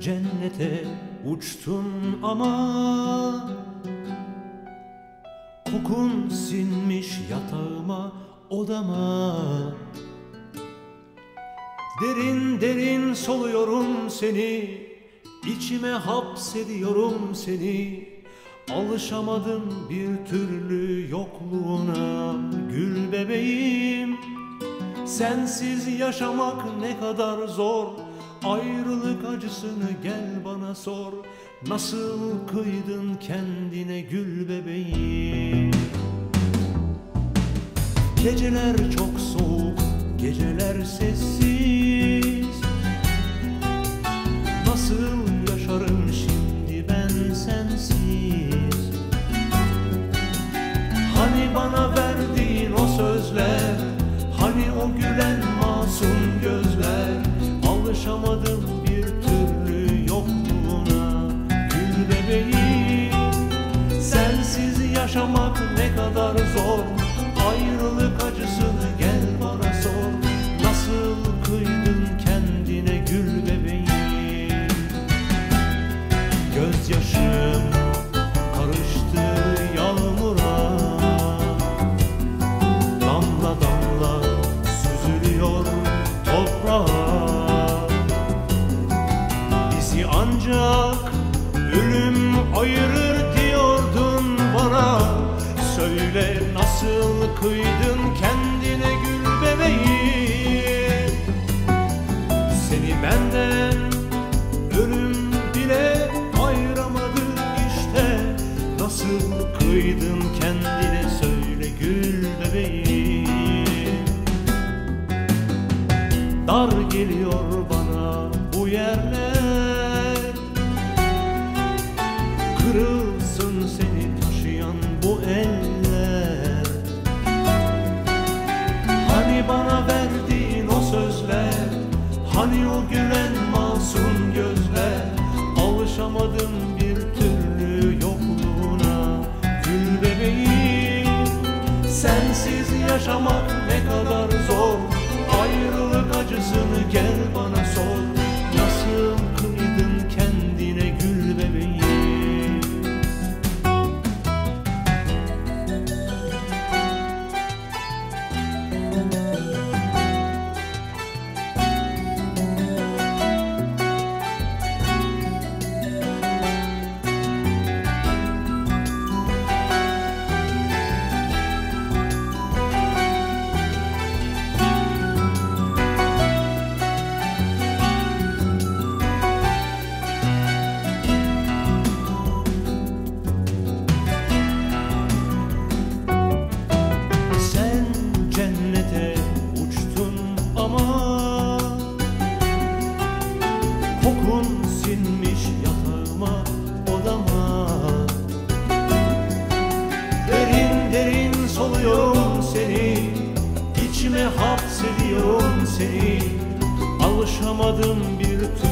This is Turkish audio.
cennete uçtun ama Kokun sinmiş yatağıma odama. Derin derin soluyorum seni içime hapsediyorum seni. Alışamadım bir türlü yokluğuna Gül bebeğim. Sensiz yaşamak ne kadar zor Ayrılık acısını gel bana sor. Nasıl kıydın kendine gül bebeğim? Geceler çok soğuk, geceler sessiz. Nasıl yaşarım şimdi ben sensiz? Hani bana verdiğin o sözler Hani o gülen masum gözler Alışamadım bir türlü yokluğuna. Gül bebeğim Sensiz yaşamak ne kadar zor ayırır diyordun bana. Söyle nasıl kıydın kendine gül bebeğim. Seni benden ölüm bile ayıramadı işte. Nasıl kıydın kendine söyle gül bebeğim. Dar geliyor Hani o gülen masum gözler Alışamadım bir türlü yokluğuna. Gül bebeğim Sensiz yaşamak ne kadar zor. Ayrılık acısını gel bana sor ama Kokun sinmiş yatağıma odama. Derin derin soluyorum seni içime hapsediyorum seni. Alışamadım bir türlü